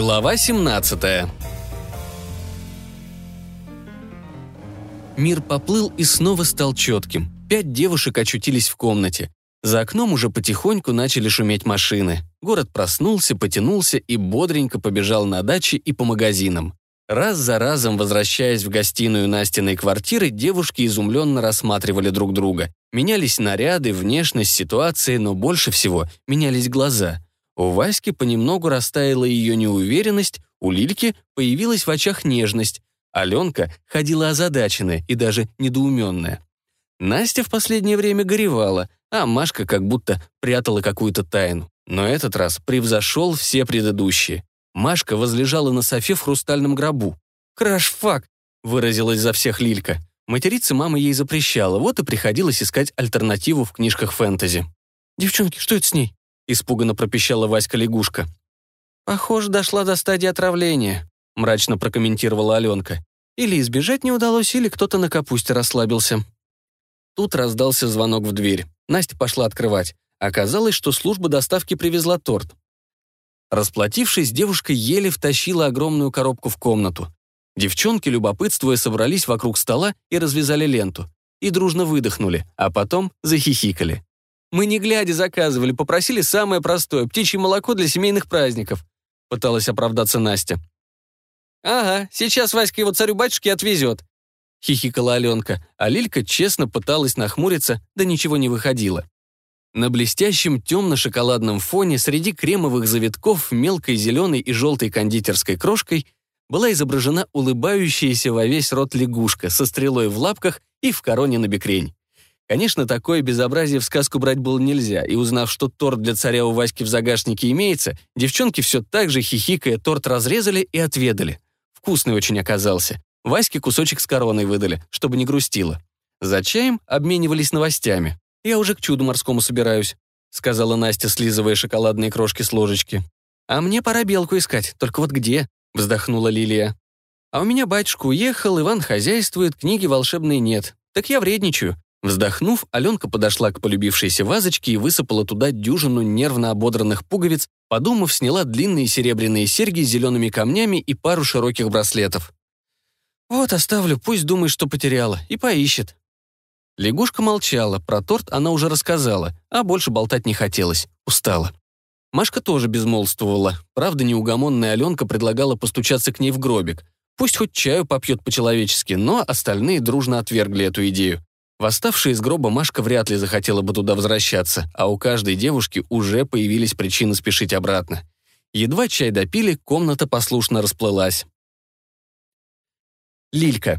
Глава 17 Мир поплыл и снова стал четким. Пять девушек очутились в комнате. За окном уже потихоньку начали шуметь машины. Город проснулся, потянулся и бодренько побежал на даче и по магазинам. Раз за разом, возвращаясь в гостиную Настиной квартиры, девушки изумленно рассматривали друг друга. Менялись наряды, внешность, ситуации, но больше всего менялись глаза. У Васьки понемногу растаяла ее неуверенность, у Лильки появилась в очах нежность. Аленка ходила озадаченная и даже недоуменная. Настя в последнее время горевала, а Машка как будто прятала какую-то тайну. Но этот раз превзошел все предыдущие. Машка возлежала на софе в хрустальном гробу. «Крашфак!» — выразилась за всех Лилька. Материться мама ей запрещала, вот и приходилось искать альтернативу в книжках фэнтези. «Девчонки, что это с ней?» — испуганно пропищала Васька-лягушка. «Похоже, дошла до стадии отравления», — мрачно прокомментировала Аленка. «Или избежать не удалось, или кто-то на капусте расслабился». Тут раздался звонок в дверь. Настя пошла открывать. Оказалось, что служба доставки привезла торт. Расплатившись, девушка еле втащила огромную коробку в комнату. Девчонки, любопытствуя, собрались вокруг стола и развязали ленту. И дружно выдохнули, а потом захихикали. «Мы не глядя заказывали, попросили самое простое — птичье молоко для семейных праздников», — пыталась оправдаться Настя. «Ага, сейчас Васька его царю-батюшке отвезет», — хихикала Аленка, а Лилька честно пыталась нахмуриться, да ничего не выходило. На блестящем темно-шоколадном фоне среди кремовых завитков мелкой зеленой и желтой кондитерской крошкой была изображена улыбающаяся во весь рот лягушка со стрелой в лапках и в короне на бекрень. Конечно, такое безобразие в сказку брать было нельзя, и узнав, что торт для царя у Васьки в загашнике имеется, девчонки все так же, хихикая, торт разрезали и отведали. Вкусный очень оказался. Ваське кусочек с короной выдали, чтобы не грустило. За чаем обменивались новостями. «Я уже к чуду морскому собираюсь», — сказала Настя, слизывая шоколадные крошки с ложечки. «А мне пора белку искать, только вот где?» — вздохнула Лилия. «А у меня батюшка уехал, Иван хозяйствует, книги волшебной нет. Так я вредничаю». Вздохнув, Аленка подошла к полюбившейся вазочке и высыпала туда дюжину нервно ободранных пуговиц, подумав, сняла длинные серебряные серьги с зелеными камнями и пару широких браслетов. «Вот оставлю, пусть думает, что потеряла, и поищет». Лягушка молчала, про торт она уже рассказала, а больше болтать не хотелось, устала. Машка тоже безмолвствовала. Правда, неугомонная Аленка предлагала постучаться к ней в гробик. Пусть хоть чаю попьет по-человечески, но остальные дружно отвергли эту идею. Восставшая из гроба Машка вряд ли захотела бы туда возвращаться, а у каждой девушки уже появились причины спешить обратно. Едва чай допили, комната послушно расплылась. Лилька.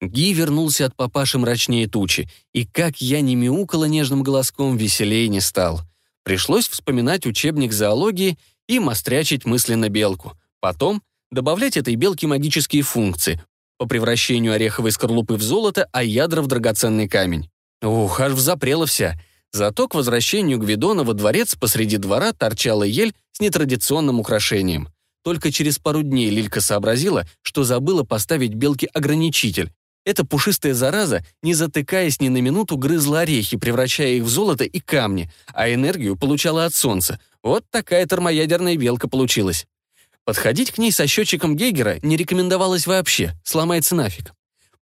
Ги вернулся от папаши мрачнее тучи, и как я не мяукала нежным голоском, веселее не стал. Пришлось вспоминать учебник зоологии и мострячить мысленно белку. Потом добавлять этой белке магические функции по превращению ореховой скорлупы в золото, а ядра в драгоценный камень. Ух, аж взапрела вся. Зато к возвращению Гвидона во дворец посреди двора торчала ель с нетрадиционным украшением. Только через пару дней Лилька сообразила, что забыла поставить белке ограничитель, эта пушистая зараза, не затыкаясь ни на минуту, грызла орехи, превращая их в золото и камни, а энергию получала от солнца. Вот такая термоядерная белка получилась. Подходить к ней со счетчиком Гейгера не рекомендовалось вообще, сломается нафиг.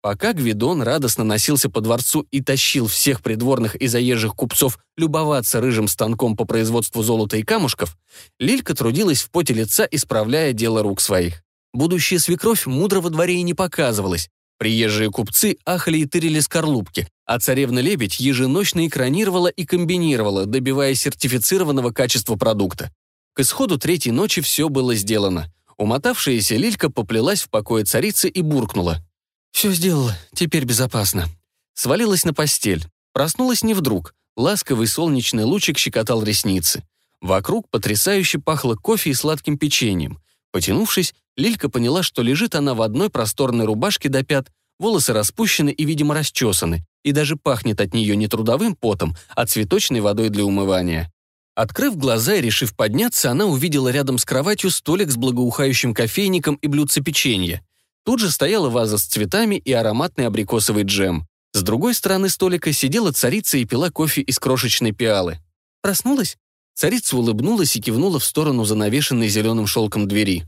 Пока Гвидон радостно носился по дворцу и тащил всех придворных и заезжих купцов любоваться рыжим станком по производству золота и камушков, Лилька трудилась в поте лица, исправляя дело рук своих. Будущая свекровь мудро во дворе и не показывалась, Приезжие купцы ахали и тырили скорлупки, а царевна-лебедь еженочно экранировала и комбинировала, добиваясь сертифицированного качества продукта. К исходу третьей ночи все было сделано. Умотавшаяся Лилька поплелась в покое царицы и буркнула. «Все сделала, теперь безопасно». Свалилась на постель. Проснулась не вдруг. Ласковый солнечный лучик щекотал ресницы. Вокруг потрясающе пахло кофе и сладким печеньем. Потянувшись, Лилька поняла, что лежит она в одной просторной рубашке до пят, волосы распущены и, видимо, расчесаны, и даже пахнет от нее не трудовым потом, а цветочной водой для умывания. Открыв глаза и решив подняться, она увидела рядом с кроватью столик с благоухающим кофейником и блюдце печенья. Тут же стояла ваза с цветами и ароматный абрикосовый джем. С другой стороны столика сидела царица и пила кофе из крошечной пиалы. «Проснулась?» Царица улыбнулась и кивнула в сторону занавешенной зеленым шелком двери.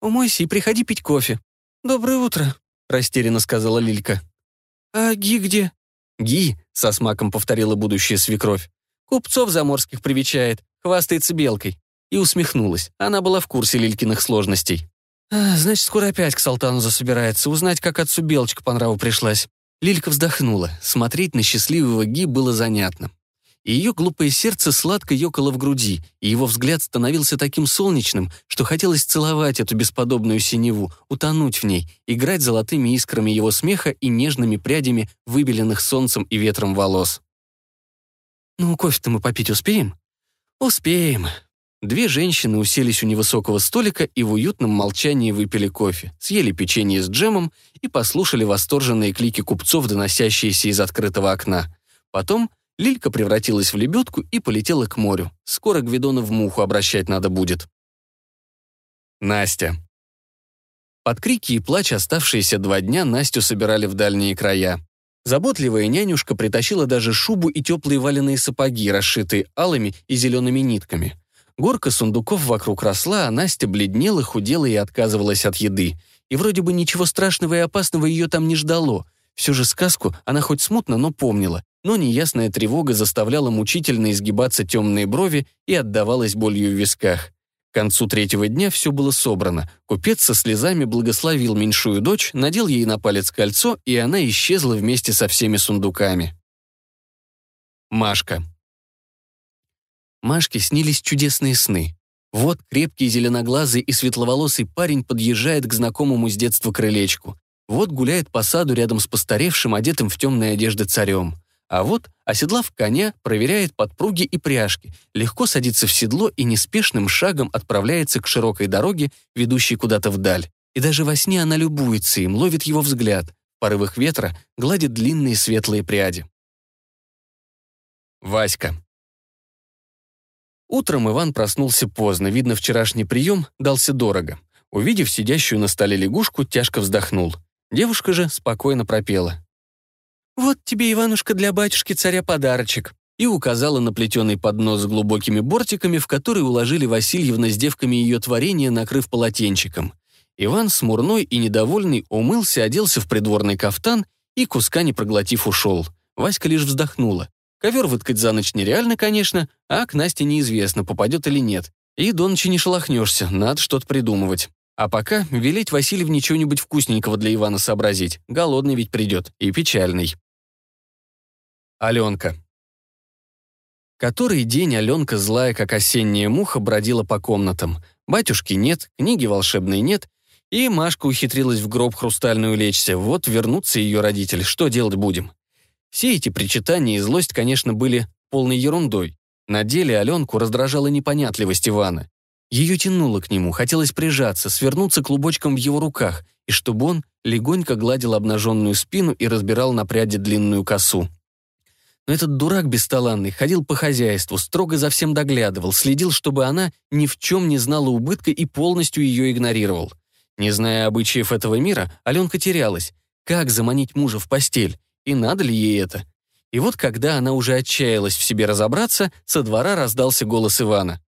«Умойся и приходи пить кофе». «Доброе утро», — растерянно сказала Лилька. «А Ги где?» «Ги», — со смаком повторила будущая свекровь. «Купцов заморских привечает, хвастается белкой». И усмехнулась. Она была в курсе Лилькиных сложностей. А, «Значит, скоро опять к Салтану засобирается, узнать, как отцу Белочка по нраву пришлась». Лилька вздохнула. Смотреть на счастливого Ги было занятно. И ее глупое сердце сладко ёкало в груди, и его взгляд становился таким солнечным, что хотелось целовать эту бесподобную синеву, утонуть в ней, играть золотыми искрами его смеха и нежными прядями выбеленных солнцем и ветром волос. «Ну, кофе-то мы попить успеем?» «Успеем», Две женщины уселись у невысокого столика и в уютном молчании выпили кофе, съели печенье с джемом и послушали восторженные клики купцов, доносящиеся из открытого окна. Потом Лилька превратилась в лебедку и полетела к морю. Скоро Гвидона в муху обращать надо будет. Настя. Под крики и плач оставшиеся два дня Настю собирали в дальние края. Заботливая нянюшка притащила даже шубу и теплые валеные сапоги, расшитые алыми и зелеными нитками. Горка сундуков вокруг росла, а Настя бледнела, худела и отказывалась от еды. И вроде бы ничего страшного и опасного ее там не ждало. Все же сказку она хоть смутно, но помнила. Но неясная тревога заставляла мучительно изгибаться темные брови и отдавалась болью в висках. К концу третьего дня все было собрано. Купец со слезами благословил меньшую дочь, надел ей на палец кольцо, и она исчезла вместе со всеми сундуками. Машка. Машке снились чудесные сны. Вот крепкий зеленоглазый и светловолосый парень подъезжает к знакомому с детства крылечку. Вот гуляет по саду рядом с постаревшим, одетым в темные одежды царем. А вот, оседлав коня, проверяет подпруги и пряжки, легко садится в седло и неспешным шагом отправляется к широкой дороге, ведущей куда-то вдаль. И даже во сне она любуется им, ловит его взгляд. В порывах ветра гладит длинные светлые пряди. Васька. Утром Иван проснулся поздно, видно, вчерашний прием дался дорого. Увидев сидящую на столе лягушку, тяжко вздохнул. Девушка же спокойно пропела. «Вот тебе, Иванушка, для батюшки царя подарочек», и указала на плетеный поднос с глубокими бортиками, в который уложили Васильевна с девками ее творения, накрыв полотенчиком. Иван, смурной и недовольный, умылся, оделся в придворный кафтан и, куска не проглотив, ушел. Васька лишь вздохнула. Ковер выткать за ночь нереально, конечно, а к Насте неизвестно, попадет или нет. И до ночи не шелохнешься, надо что-то придумывать. А пока велеть Васильевне чего-нибудь вкусненького для Ивана сообразить. Голодный ведь придет, и печальный. Аленка. Который день Аленка, злая как осенняя муха, бродила по комнатам. Батюшки нет, книги волшебной нет, и Машка ухитрилась в гроб хрустальную лечься. Вот вернутся ее родители, что делать будем? Все эти причитания и злость, конечно, были полной ерундой. На деле Аленку раздражала непонятливость Ивана. Ее тянуло к нему, хотелось прижаться, свернуться клубочком в его руках, и чтобы он легонько гладил обнаженную спину и разбирал на пряди длинную косу. Но этот дурак бесталанный ходил по хозяйству, строго за всем доглядывал, следил, чтобы она ни в чем не знала убытка и полностью ее игнорировал. Не зная обычаев этого мира, Аленка терялась. Как заманить мужа в постель? И надо ли ей это? И вот когда она уже отчаялась в себе разобраться, со двора раздался голос Ивана.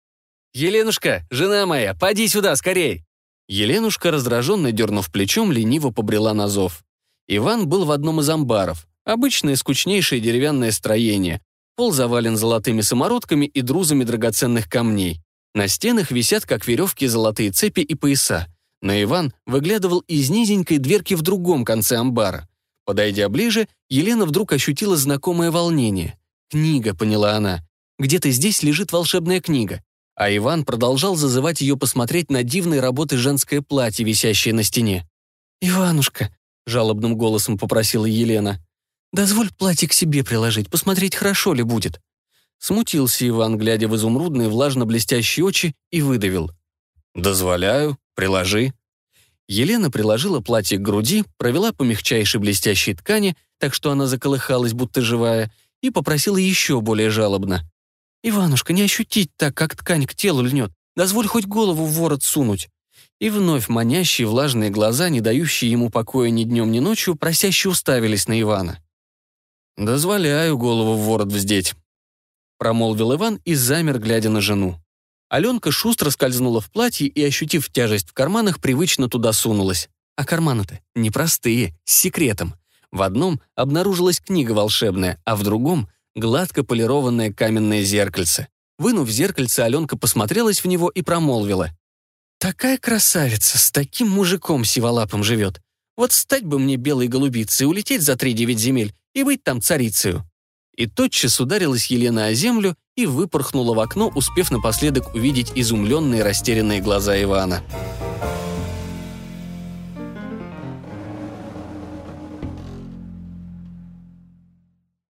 «Еленушка, жена моя, поди сюда, скорей!» Еленушка, раздраженно дернув плечом, лениво побрела на зов. Иван был в одном из амбаров. Обычное скучнейшее деревянное строение. Пол завален золотыми самородками и друзами драгоценных камней. На стенах висят, как веревки, золотые цепи и пояса. Но Иван выглядывал из низенькой дверки в другом конце амбара. Подойдя ближе, Елена вдруг ощутила знакомое волнение. «Книга», — поняла она. «Где-то здесь лежит волшебная книга». А Иван продолжал зазывать ее посмотреть на дивной работы женское платье, висящее на стене. «Иванушка», — жалобным голосом попросила Елена, «дозволь платье к себе приложить, посмотреть, хорошо ли будет». Смутился Иван, глядя в изумрудные влажно-блестящие очи, и выдавил. «Дозволяю, приложи». Елена приложила платье к груди, провела по мягчайшей блестящей ткани, так что она заколыхалась, будто живая, и попросила еще более жалобно. «Иванушка, не ощутить так, как ткань к телу льнет. Дозволь хоть голову в ворот сунуть». И вновь манящие влажные глаза, не дающие ему покоя ни днем, ни ночью, просяще уставились на Ивана. «Дозволяю голову в ворот вздеть». промолвил Иван и замер, глядя на жену. Аленка шустро скользнула в платье и, ощутив тяжесть в карманах, привычно туда сунулась. А карманы-то непростые, с секретом. В одном обнаружилась книга волшебная, а в другом — гладко полированное каменное зеркальце. Вынув зеркальце, Аленка посмотрелась в него и промолвила. «Такая красавица, с таким мужиком сиволапым живет. Вот стать бы мне белой голубицей, улететь за три девять земель и быть там царицею». И тотчас ударилась Елена о землю и выпорхнула в окно, успев напоследок увидеть изумленные растерянные глаза Ивана.